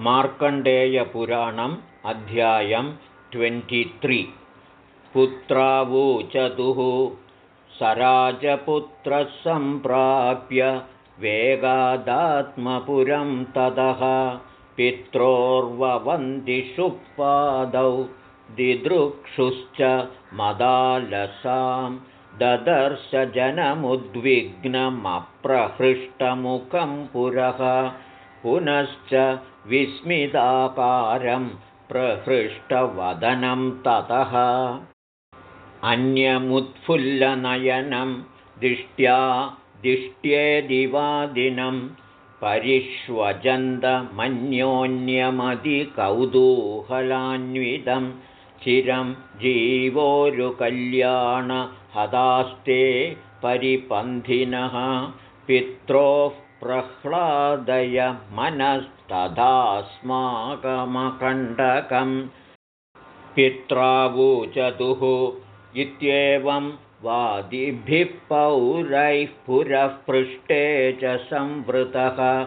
मार्कण्डेयपुराणम् अध्यायं ट्वेण्टित्रि पुत्रावूचतुः सराजपुत्रः सम्प्राप्य वेगादात्मपुरं ततः पित्रोर्ववन्दिषुपादौ दिदृक्षुश्च मदालसां ददर्शजनमुद्विग्नमप्रहृष्टमुखं पुरः पुनश्च विस्मिताकारं प्रहृष्टवदनं ततः। अन्यमुत्फुल्लनयनं दिष्ट्या दिष्ट्येदिवादिनं परिष्वजन्तमन्योन्यमधिकौतूहलान्वितं चिरं जीवोरुकल्याणहदास्ते परिपन्थिनः पित्रोः प्रह्लादय मनस्तदास्माकमकण्डकम् पित्रावूचतुः इत्येवं वादिभिः पौरैः पुरः पृष्ठे च संवृतः।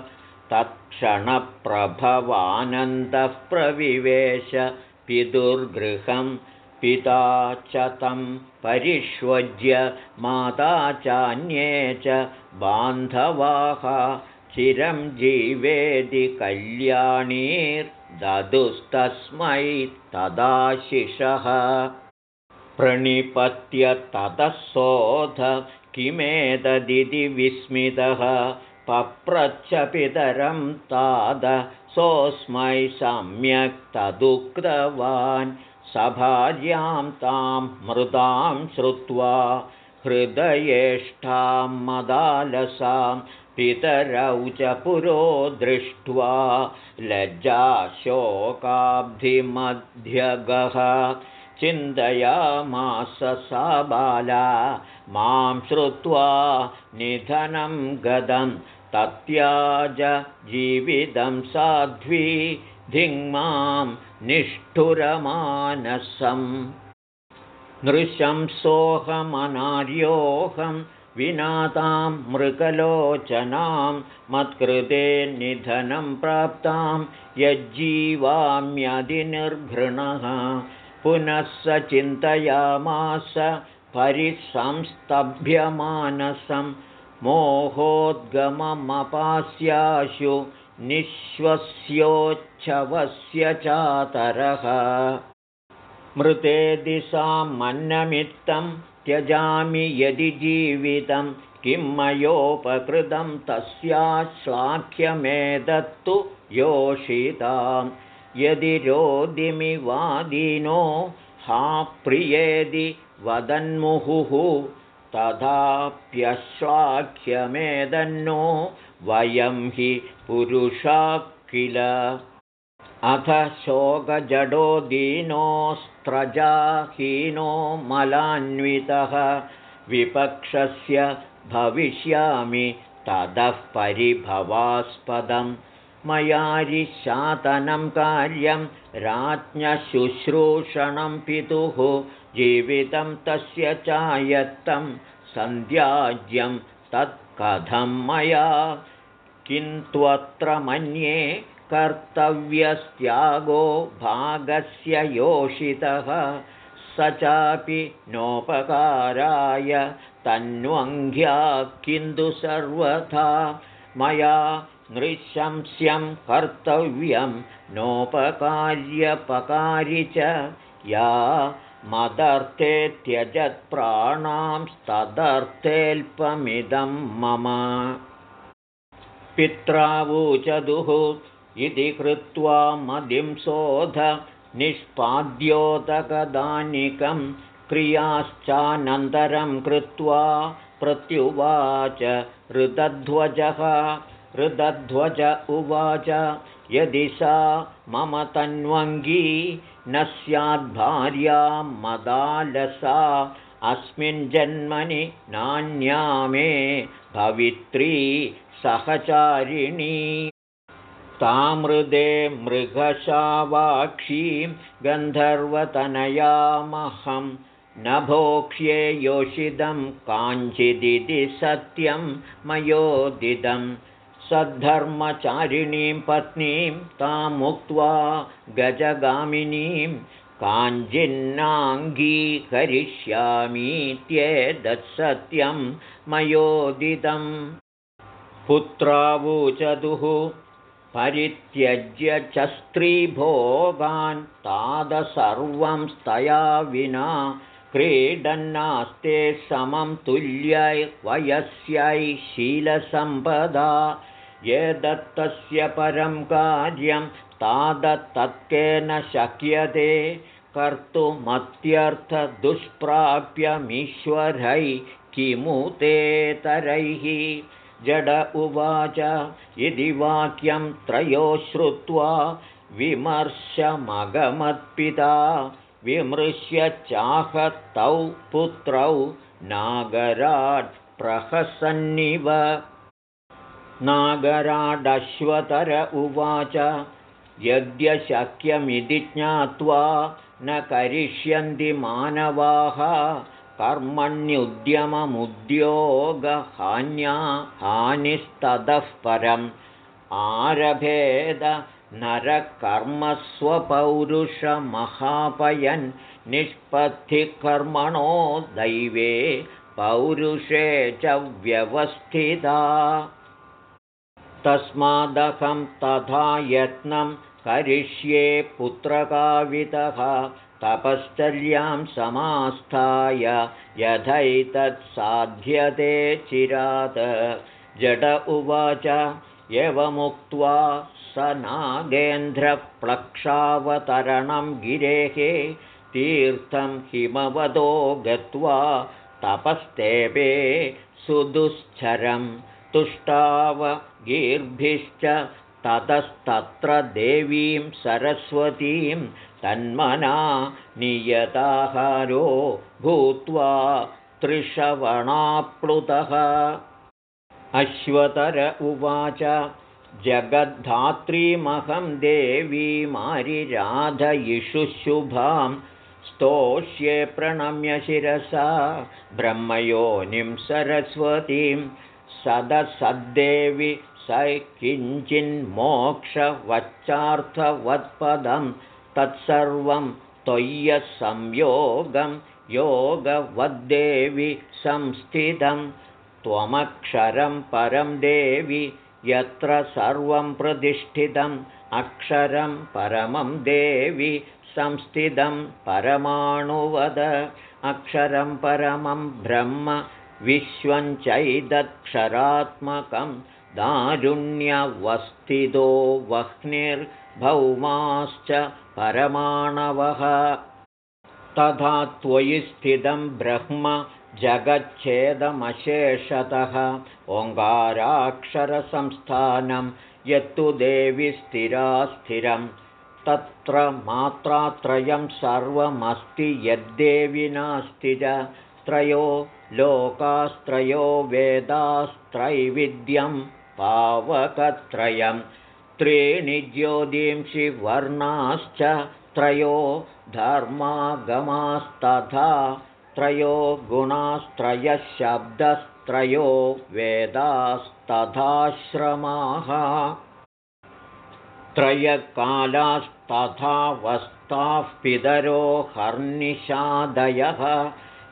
तत्क्षणप्रभवानन्दः प्रविवेश पितुर्गृहं पिता च तं परिष्वज्य माता चान्ये च बान्धवाः चिरं जीवेदि कल्याणीर्ददुस्तस्मै तदाशिषः। प्रणिपत्य ततः सोऽध किमेतदिति विस्मितः। पप्रच्छपितरं ताद सोऽस्मै सम्यक् तदुक्तवान् सभार्यां तां मृदां श्रुत्वा हृदयेष्ठां मदालसां पितरौ च पुरो दृष्ट्वा लज्जाशोकाब्धिमध्यगः चिन्तयामास सा बाला मां श्रुत्वा निधनं गदं तत्याज जीवितं साध्वी धिङ्मां निष्ठुरमानसम् नृशंसोऽहमनार्योऽहं विनातां मृगलोचनां मत्कृते निधनं प्राप्तां यज्जीवाम्यधिनिर्घृणः पुनः स चिन्तयामास परिसंस्तभ्यमानसं। मोहोद्गममपास्याशु निःश्वस्योच्छवस्य चातरः। मृते दिशां मन्नमित्तं त्यजामि यदि जीवितं किं मयोपकृतं तस्याश्लाघ्यमेदत्तु योषिताम्। यदि रोदिमिवादीनो हा प्रियेदि वदन्मुहुः तथाप्यश्वाख्यमेदन्नो वयं हि पुरुषा किल अथ शोकजडो दीनोऽस्त्रजाहीनो मलान्वितः। विपक्षस्य भविष्यामि ततः परिभवास्पदम्। मयारिशातनं कार्यं राज्ञशुश्रूषणं पितुः। जीवितं तस्य चायत्तं सन्ध्याज्यं तत्कथं मया। किन्त्वत्र मन्ये कर्तव्यस्त्यागो भागस्य योषितः। स चापि नोपकाराय तन्वङ्घ्या किन्तु सर्वथा मया नृशंस्यं कर्तव्यं नोपकार्यपकारि च। या मदर्थे त्यजत्प्राणांस्तदर्थेऽल्पमिदं मम। पित्रावूचदुः इति कृत्वा मदिं शोध निष्पाद्योतकदानिकं क्रियाश्चानन्तरं कृत्वा प्रत्युवाच ऋतध्वजः हृदध्वज उवाच। यदि सा मम तन्वङ्गी न स्याद्भार्या मदालसा अस्मिन् जन्मनि नान्या मे भवित्री सहचारिणी तामृदे मृगशावाक्षीं गन्धर्वतनयामहं न भोक्ष्ये योषितं काञ्चिदिति सत्यं मयोदिदम् सद्धर्मचारिणीं पत्नीं तामुक्त्वा गजगामिनीं काञ्जिन्नाङ्गीकरिष्यामीत्येतत्सत्यं मयोदितं पुत्रावूचतुः परित्यज्य च स्त्रीभोगान् तादसर्वं स्तया विना क्रीडन्नास्ते समं तुल्यै वयस्यै शीलसम्पदा। ये दत्तस्य परं कार्यं तादत्तत्केन शक्यते कर्तुमत्यर्थदुष्प्राप्यमीश्वरै किमु तेतरैः जड उवाच। इति वाक्यं त्रयो श्रुत्वा विमर्शमगमत्पिता। विमृश्य चाहतौ पुत्रौ नागराट् प्रहसन्निव। नागराडश्वतर उवाच। यद्यशक्यमिति ज्ञात्वा न करिष्यन्ति मानवाः कर्मण्युद्यममुद्योगहान्या हानिस्ततः परम्। आरभेद नरकर्मस्वपौरुषमहापयन् निष्पत्तिकर्मणो दैवे पौरुषे च व्यवस्थिता। तस्मादहं तथा यत्नं करिष्ये पुत्रकावितः तपश्चर्यां समास्थाय यथैतत्साध्यते चिरात्। जड उवाच एवमुक्त्वा स नागेन्द्रप्लक्षावतरणं गिरेः तीर्थं हिमवदो गत्वा तपस्तेपे सुदुश्चरं तुष्टावगीर्भिश्च ततस्तत्र देवीं सरस्वतीं तन्मना नियताहारो भूत्वा त्रिषवणाप्लुतः अश्वतर उवाच जगद्धात्रीमहं देवीमारिराधयिषुशुभां स्तोष्ये प्रणम्य शिरसा ब्रह्मयोनिं सरस्वतीं सदसद्देवि स किञ्चिन्मोक्षवच्चार्थवत्पदं तत्सर्वं त्वय्यसंयोगं योगवद्देवि संस्थितं त्वमक्षरं परं देवि यत्र सर्वं प्रतिष्ठितम् अक्षरं परमं देवि संस्थितं परमाणुवद अक्षरं परमं ब्रह्म विश्वञ्चैदक्षरात्मकं दारुण्यवस्थितो वह्निर्भौमाश्च परमाणवः। तथा त्वयि स्थितं ब्रह्म जगच्छेदमशेषतः। ओङ्काराक्षरसंस्थानं यत्तु देवि स्थिरा स्थिरं। तत्र मात्रात्रयं सर्वमस्ति यद्देवि नास्ति च। त्रयो लोकास्त्रयो वेदास्त्रैविध्यं पावकत्रयं त्रीणि ज्योतिंषि वर्णाश्च त्रयो धर्मागमास्तथा त्रयो गुणास्त्रयः शब्दस्त्रयो वेदास्तथाश्रमाः। त्रयकालास्तथा वस्ताः पितरो हर्निषादयः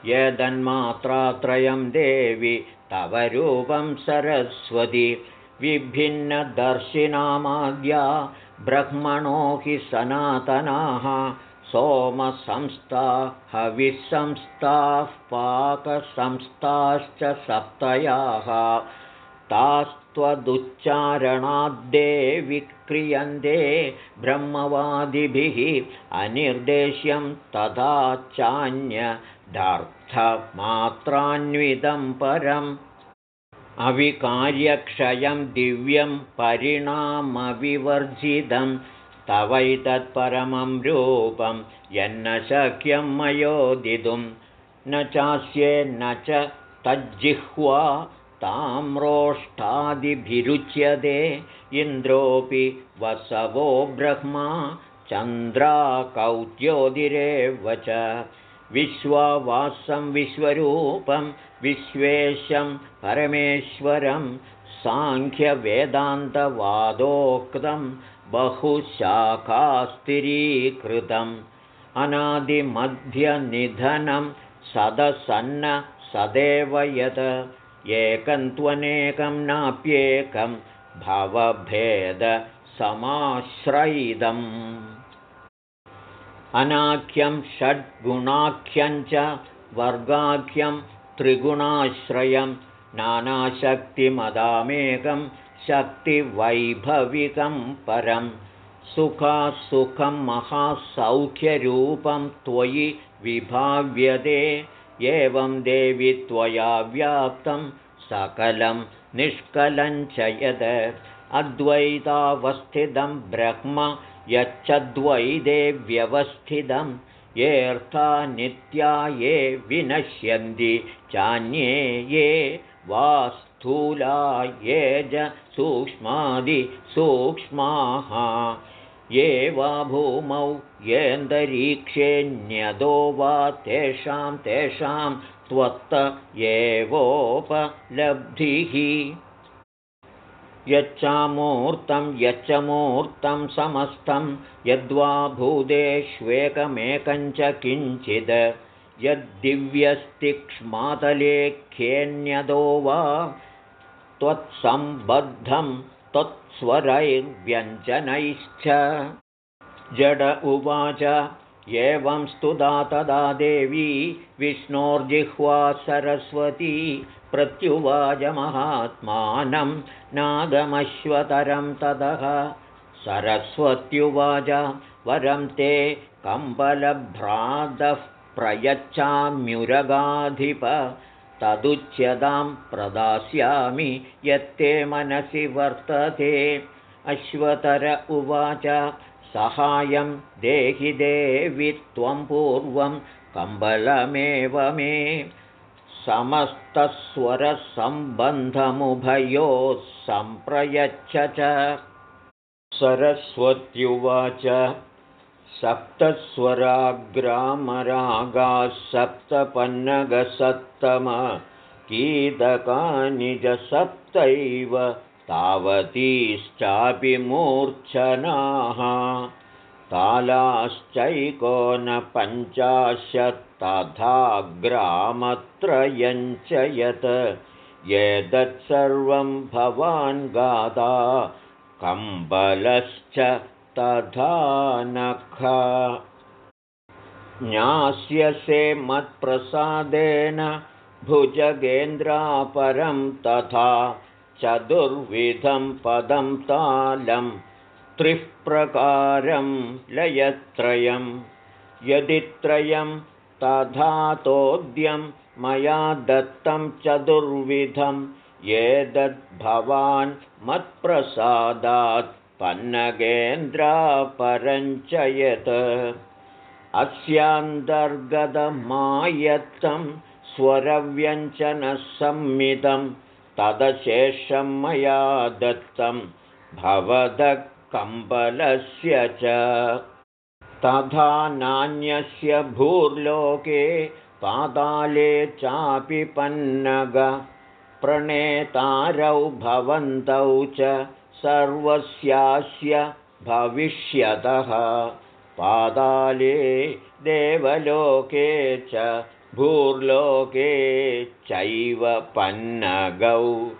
यदन्मात्रात्रयं देवि तव रूपं सरस्वती विभिन्नदर्शिनामाद्या ब्रह्मणो हि सनातनाः सोमसंस्था हविसंस्थाः पाकसंस्थाश्च सप्तयाः तास्त्वदुच्चारणाद्देविक्रियन्ते ब्रह्मवादिभिः अनिर्देश्यं तथा चान्यदर्थमात्रान्वितं परम् अविकार्यक्षयं दिव्यं परिणामविवर्जितं तवैतत्परमं रूपं यन्न शक्यं मयोदितुं न चास्येन्न च तज्जिह्वा ताम्रोष्ठादिभिरुच्यते इन्द्रोऽपि वसवो ब्रह्मा चन्द्राकौद्योतिरेव च विश्वावासं विश्वरूपं विश्वेशं परमेश्वरं साङ्ख्यवेदान्तवादोक्तं बहुशाखास्थिरीकृतम् अनादिमध्यनिधनं सदसन्न सदेव यत् एकं त्वनेकं नाप्येकं भवभेदसमाश्रयितम् अनाख्यं षड्गुणाख्यञ्च वर्गाख्यं त्रिगुणाश्रयं नानाशक्तिमदामेकं शक्तिवैभविकं परं सुखासुखं महासौख्यरूपं त्वयि विभाव्यते एवं देवि त्वया व्याप्तं सकलं निष्कलञ्च यद् अद्वैतावस्थितं ब्रह्म यच्छद्वैदे व्यवस्थितं येऽर्था नित्या ये विनश्यन्ति चान्ये ये वा स्थूला ये च सूक्ष्मादिसूक्ष्माः ये वा भूमौ येऽन्तरीक्षेऽन्यदो वा तेषां तेषां त्वत्त एवोपलब्धिः यच्चामूर्तं यच्च मूर्तं समस्तं यद्वा भूतेष्वेकमेकञ्च किञ्चिद्। यद्दिव्यस्तिक्ष्मातलेख्येऽन्यदो वा त्वत्सम्बद्धं त्वत्स्वरैर्व्यञ्जनैश्च। जड उवाच एवं स्तुता तदा देवी विष्णोर्जिह्वा सरस्वती प्रत्युवाचमहात्मानं नागमश्वतरं ततः। सरस्वत्युवाच वरं ते कम्बलभ्रातः प्रयच्छाम्युरगाधिप। तदुच्यतां प्रदास्यामि यत्ते मनसि वर्तते। अश्वतर उवाच सहायं देहि देवि त्वं पूर्वं कम्बलमेव मे समस्तस्वरसम्बन्धमुभयोः सम्प्रयच्छ च। सरस्वत्युवाच सप्तपन्नगसत्तम कीदकानि च सप्तैव तावतीश्चापि मूर्च्छनाः तालाश्चैकोनपञ्चाशत्तथा ग्रामत्रयञ्च यत् एतत्सर्वं भवान् गादा कम्बलश्च तथा नख। ज्ञास्यसे मत्प्रसादेन भुजगेन्द्रापरं तथा चतुर्विधं पदं तालं त्रिः प्रकारं लयत्रयं। यदि त्रयं तथातोद्यं मया दत्तं चतुर्विधं। एतद्भवान् मत्प्रसादात् पन्नगेन्द्रापरञ्च यत् अस्यान्तर्गतमायत्तं स्वरव्यञ्जनसंमितं तदशेषं मया दत्तं भवदः कम्बलस्य च। तथा नान्यस्य भूर्लोके पाताले चापि पन्नग। प्रणेतारौ भवन्तौ च सर्वस्यास्य भविष्यतः। पाताले देवलोके च भूर्लोके चैव पन्नगौ।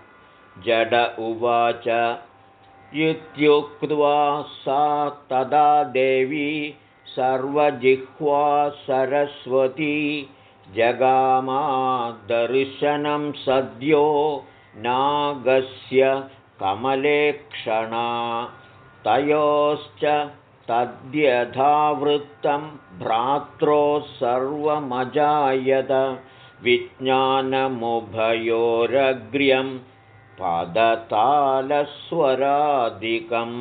जड उवाच इत्युक्त्वा सा तदा देवी सर्वजिह्वा सरस्वती जगामादर्शनं सद्यो नागस्य कमलेक्षणा तयोश्च तद्यथावृत्तं भ्रात्रोः सर्वमजायत विज्ञानमुभयोरग्र्यं पदतालस्वरादिकम्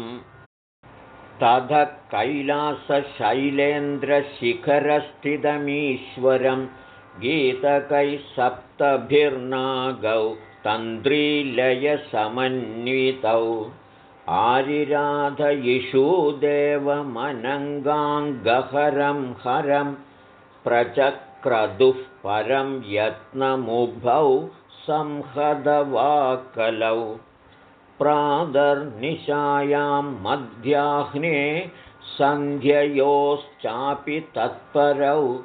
तथ कैलासशैलेन्द्रशिखरस्थितमीश्वरं गीतकैः सप्तभिर्नागौ तन्द्रीलयसमन्वितौ। आरिराधयिषूदेवमनङ्गाङ्गहरं हरं प्रचक्रदुः परं यत्नमुभौ संहदवाकलौ। प्रादर्निशायां मध्याह्ने सन्ध्ययोश्चापि तत्परौ।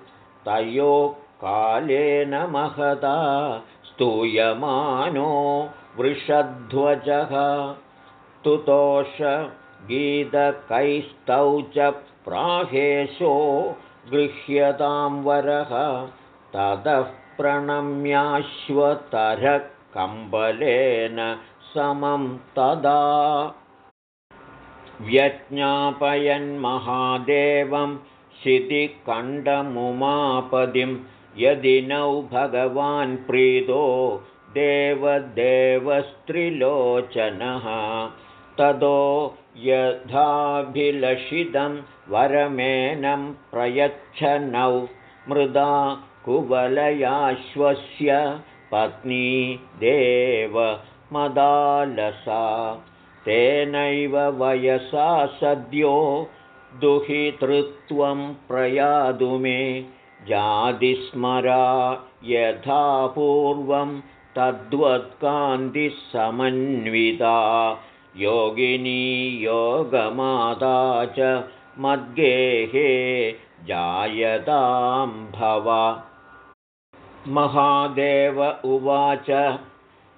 तयो कालेन महता स्तूयमानो वृषध्वजः। तुतोष गीतकैस्तौ च प्राहेशो गृह्यतां वरः। ततः प्रणम्याश्वतरः कम्बलेन समं तदा व्यज्ञापयन्महादेवं शितिकण्डमुमापदिं यदि नौ भगवान् प्रीतो देवदेवस्त्रिलोचनः ततो यथाभिलषितं वरमेनं प्रयच्छनौ मृदा कुवलयाश्वस्य पत्नी देवमदालसा तेनैव वयसा सद्यो दुहितृत्वं प्रयातु मे। जातिस्मरा यथा पूर्वं तद्वत्कान्तिसमन्विता। योगिनी योगमाता च मद्गेहे जायतां भव महादेव उवाच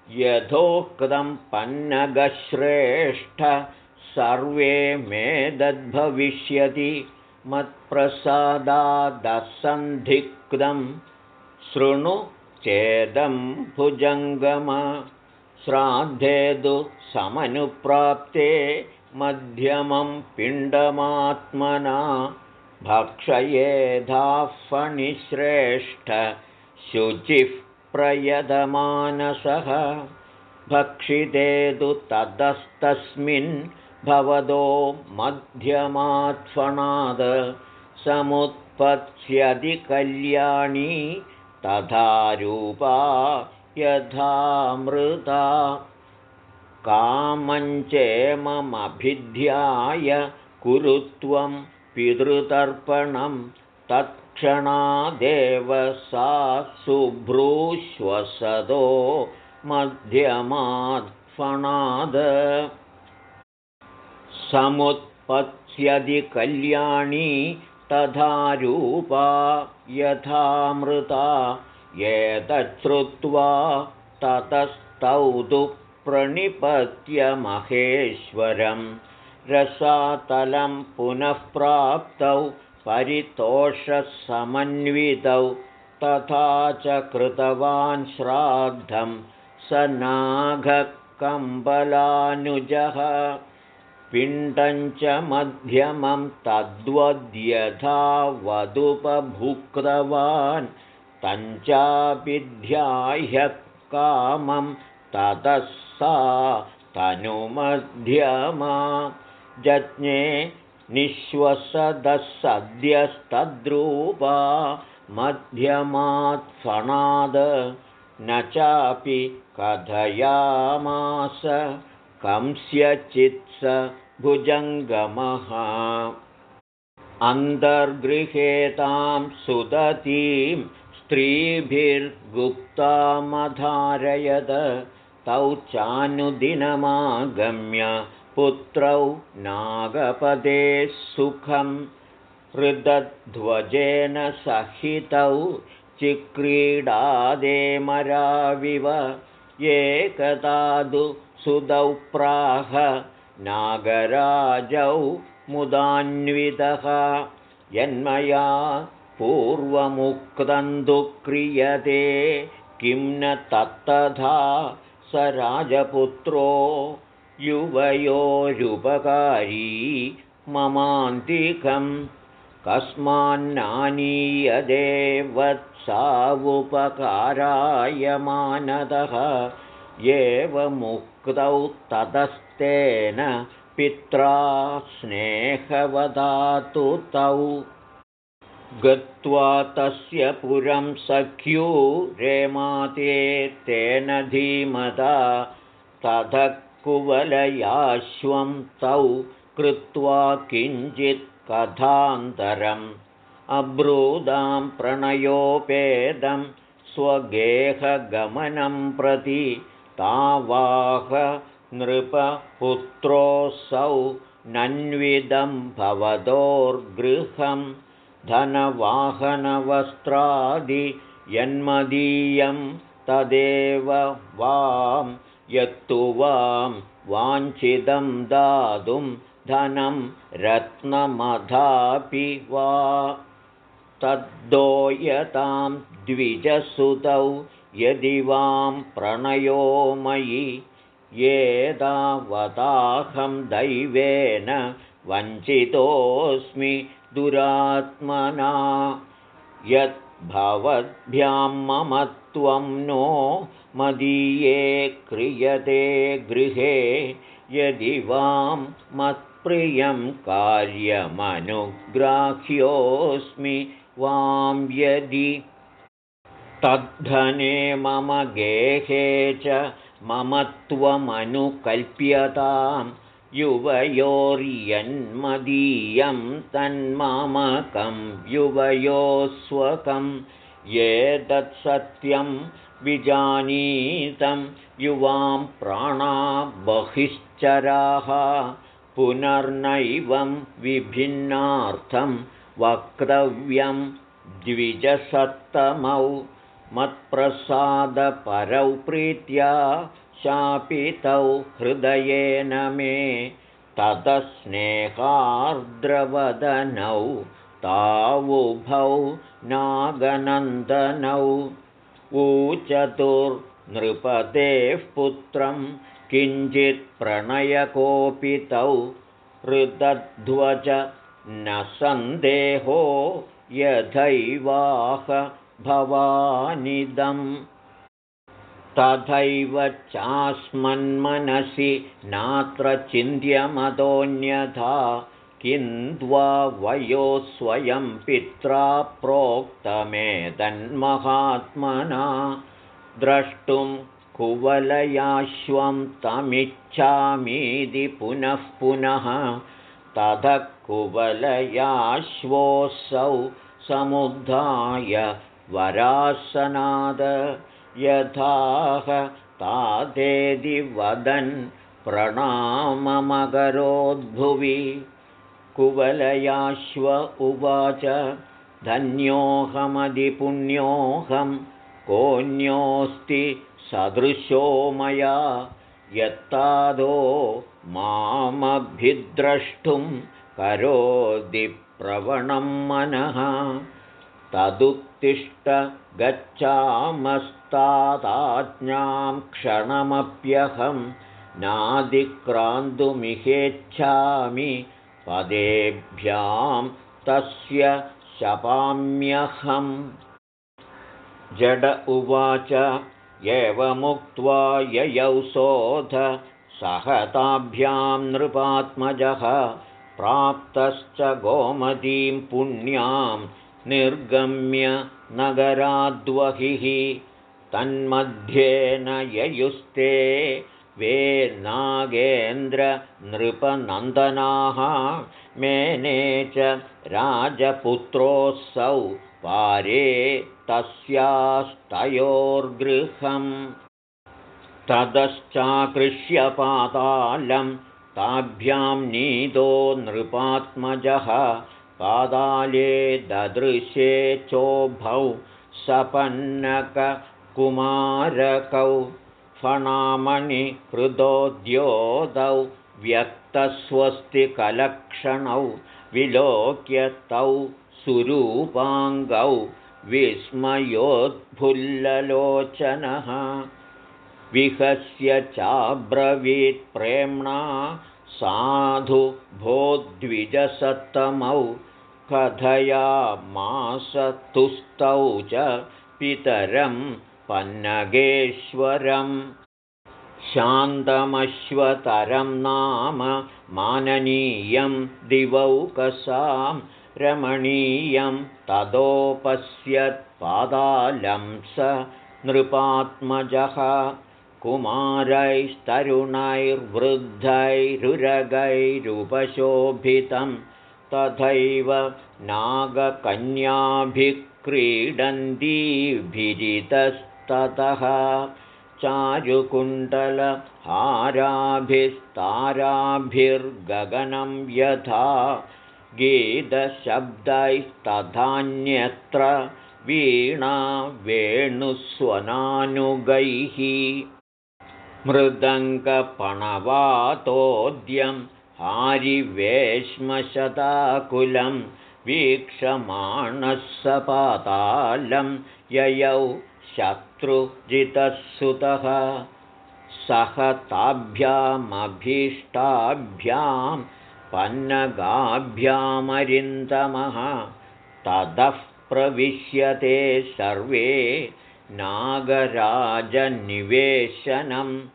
यथोक्तं पन्नगश्रेष्ठ सर्वे मेदद्भविष्यति मत्प्रसादादसन्धिक्तं शृणु चेदं भुजङ्गम श्राद्धेदु समनुप्राप्ते मध्यमं पिण्डमात्मना भक्षयेधाः फणिश्रेष्ठ शुचिः प्रयदमानसः भक्षिते तु ततस्तस्मिन् भवदो कल्याणी तथा रूपा यथामृता कामञ्चेममभिध्याय कुरु त्वं पितृतर्पणं तत् क्षणादेव सा मध्यमात्फणाद। समुत्पत्स्यदि कल्याणी तथा रूपा यथामृता। एतच्छ्रुत्वा ततस्तौ प्रणिपत्य महेश्वरं रसातलं पुनः प्राप्तौ परितोषसमन्वितौ तथा च कृतवान् श्राद्धं स नागकम्बलानुजः पिण्डञ्च मध्यमं तद्वद्यथा वदुपभुक्तवान् तञ्चाभिध्याह्य कामं ततः सा तनुमध्यमा। जज्ञे निःश्वसदः सद्यस्तद्रूपा मध्यमात्फणाद न चापि कथयामास कंस्यचित्स भुजङ्गमः। अन्तर्गृहेतां सुदतीं स्त्रीभिर्गुप्तामधारयद तौ चानुदिनमागम्य पुत्रौ नागपदे सुखं हृदध्वजेन सहितौ चिक्रीडादेमराविव एकदादु सुदौ प्राह नागराजौ मुदान्वितः। यन्मया पूर्वमुक्तं क्रियते किं न तत्तथा स राजपुत्रो युवयोरुपकारी ममान्तिकं कस्मान्नानीयदेवत्सावुपकाराय मानदः एवमुक्तौ ततस्तेन पित्रा स्नेहवदातु तौ गत्वा तस्य पुरं सख्यू रेमाते तेन धीमता तथ कुवलयाश्वं तौ कृत्वा किञ्चित् कथान्तरम् अब्रूदां प्रणयोपेदं स्वगेहगमनं प्रति तावाह नृपपुत्रोऽसौ नन्विदं भवतोर्गृहं धनवाहनवस्त्रादि यन्मदीयं तदेव वां यत्तु वां वाञ्छितं दातुं धनं रत्नमधापि वा। तद्दोयतां द्विजसुतौ यदि वां प्रणयो मयि येदावताहं दैवेन वञ्चितोऽस्मि दुरात्मना यद्भवद्भ्यां मम त्वं नो मदीये क्रियते गृहे यदि वां मत्प्रियं कार्यमनुग्राह्योऽस्मि वां यदि तद्धने मम गेहे च मम त्वमनुकल्प्यतां युवयोर्यन्मदीयं तन्मामकं युवयोस्वकं ये तत्सत्यं विजानीतं युवां प्राणा बहिश्चराः पुनर्नैवं विभिन्नार्थं वक्तव्यं द्विजसत्तमौ मत्प्रसादपरौ प्रीत्या शापितौ हृदयेन मे ततस्नेहार्द्रवदनौ तावुभौ नागनन्दनौ। ऊचतुर्नृपतेः पुत्रं किञ्चित्प्रणयकोपितौ हृदध्वज न सन्देहो यथैवाह भवानिदम् तथैव चास्मन्मनसि नात्र चिन्त्यमतोऽन्यथा किन्द्वा वयो स्वयं पित्रा प्रोक्तमेतन्महात्मना द्रष्टुं कुवलयाश्वं तमिच्छामीति पुनः पुनः ततः कुवलयाश्वोऽसौ समुद्धाय वरासनाद यथाह तादेदि वदन् प्रणाममकरोद्भुवि। कुवलयाश्व उवाच धन्योऽहमधिपुण्योऽहं कोऽन्योऽस्ति सदृशो मया। यत्तादो मामभिद्रष्टुं करोति प्रवणं मनः। तदुत्तिष्ठ गच्छामस्तादाज्ञां क्षणमप्यहं नादिक्रान्तुमिहेच्छामि पदेभ्यां तस्य शपाम्यहम्। जड उवाच एवमुक्त्वा ययौ शोध सहताभ्यां नृपात्मजः प्राप्तश्च गोमतीं पुण्यां निर्गम्य नगराद्वहिः तन्मध्येन ययुस्ते वे नागेन्द्रनृपनन्दनाः मेने च राजपुत्रोऽसौ पारे तस्यास्तयोर्गृहम्। ततश्चाकृष्यपातालं ताभ्यां नीतो नृपात्मजः पादाले ददृशे चोभौ सपन्नककुमारकौ फणामणिहृदोद्योतौ व्यक्तस्वस्तिकलक्षणौ विलोक्य तौ सुरूपाङ्गौ विस्मयोद्फुल्ललोचनः विहस्य चाब्रवीत्प्रेम्णा साधु भोद्विजसत्तमौ कथयामासतुस्तौ च पितरं पन्नगेश्वरम्। शान्तमश्वतरं नाम माननीयं दिवौकसां रमणीयं तदोपश्यत्पादालं स नृपात्मजः। कुमारैस्तरुणैर्वृद्धैरुरगैरुपशोभितं तथैव नागकन्याभिः क्रीडन्तीभिजितस्ततः चारुकुण्डलहाराभिस्ताराभिर्गगनं यथा गीतशब्दैस्तथान्यत्र वीणा वेणुस्वनानुगैः। मृदङ्गपणवातोद्यं हारिवेश्मशताकुलं वीक्षमाणः सपातालं ययौ शत्रुजितः सह ताभ्यामभीष्टाभ्यां पन्नगाभ्यामरिन्दमः। ततः प्रविश्यते सर्वे नागराजनिवेशनं।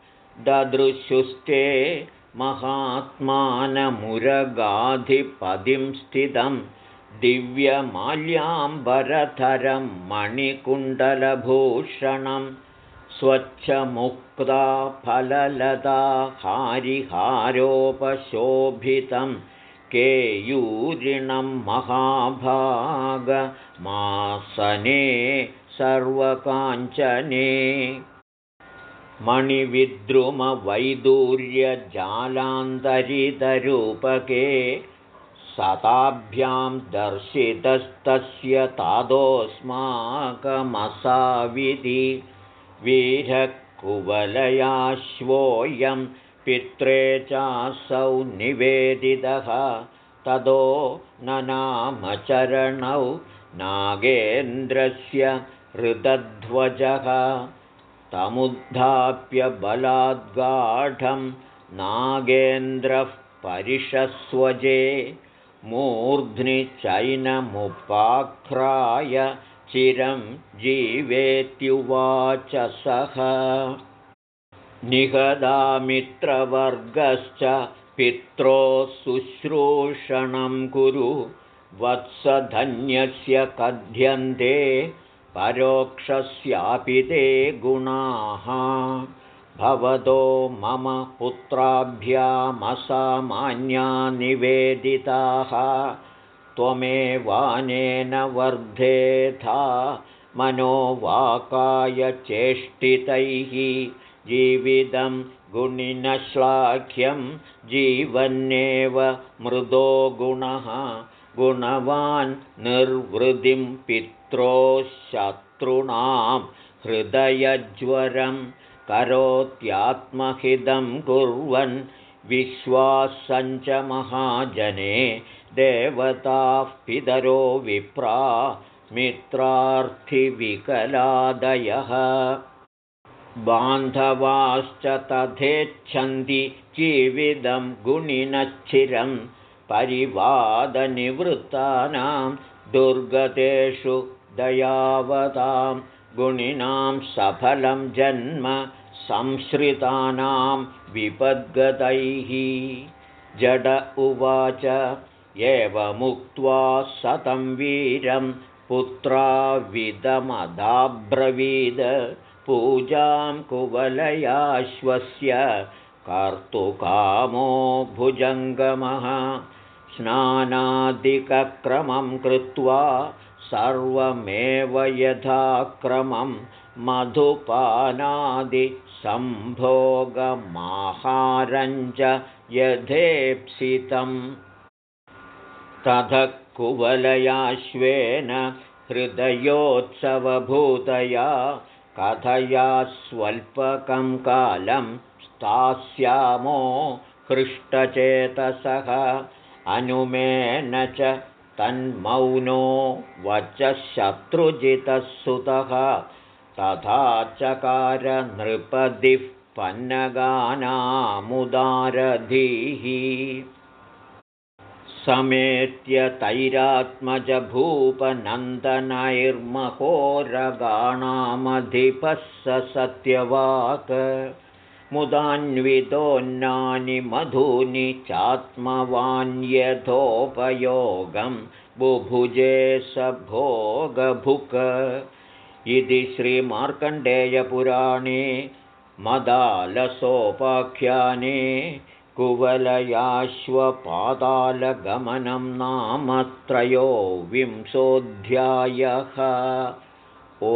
ददृशुस्ते महात्मानमुरगाधिपतिं स्थितं दिव्यमाल्याम्बरधरं मणिकुण्डलभूषणं स्वच्छमुक्ता फललता हारिहारोपशोभितं केयूरिणं महाभागमासने सर्वकाञ्चने। मणिविद्रुमवैदूर्यजालान्तरितरूपके सताभ्यां दर्शितस्तस्य तादोऽस्माकमसाविधि। वीरकुवलयाश्वोऽयं पित्रे चासौ निवेदितः। ततो ननामचरणौ नागेन्द्रस्य हृदध्वजः। तमुद्धाप्य बलाद्गाढं नागेन्द्रः परिषस्वजे मूर्ध्नि चैनमुपाख्राय चिरं जीवेत्युवाच सः। निगदामित्रवर्गश्च पित्रो शुश्रूषणं कुरु। वत्सधन्यस्य कथ्यन्ते परोक्षस्यापि ते गुणाः भवतो मम पुत्राभ्यामसामान्या निवेदिताः त्वमेवानेन वर्धेथा मनोवाकाय चेष्टितैः। जीवितं गुणिनश्लाघ्यं जीवन्नेव मृदो गुणः। गुणवान् निर्वृतिं पित्रोशत्रूणां हृदयज्वरं करोत्यात्महितं कुर्वन् विश्वासञ्च महाजने देवताः पितरो विप्रा मित्रार्थिविकलादयः। बान्धवाश्च तथेच्छन्ति जीवितं गुणिनश्चिरं परिवादनिवृत्तानां दुर्गतेषु दयावतां गुणिनां सफलं जन्म संश्रितानां विपद्गतैः। जड उवाच एवमुक्त्वा सतं वीरं पुत्राविदमदाब्रवीद। पूजां कुवलयाश्वस्य कर्तुकामो भुजङ्गमः। स्नानादिकक्रमं कृत्वा सर्वमेव यथाक्रमं मधुपानादिसम्भोगमाहारञ्च यथेप्सितम्। तथ कुवलयाश्वेन हृदयोत्सवभूतया कथया स्वल्पकं कालं स्थास्यामो हृष्टचेतसः। अनुमेन च तन्मौनो वचः शत्रुजितः सुतः तथा चकारनृपदिः पन्नगानामुदारधीः। समेत्य तैरात्मजभूपनन्दनैर्महोरगाणामधिपः स सत्यवाक् मुदान्वितोन्नानि मधूनि चात्मवान्यथोपयोगं बुभुजे स भोगभुक् इति श्रीमार्कण्डेयपुराणे मदालसोपाख्याने कुवलयाश्वपातालगमनं नाम त्रयोविंशोऽध्यायः। ओ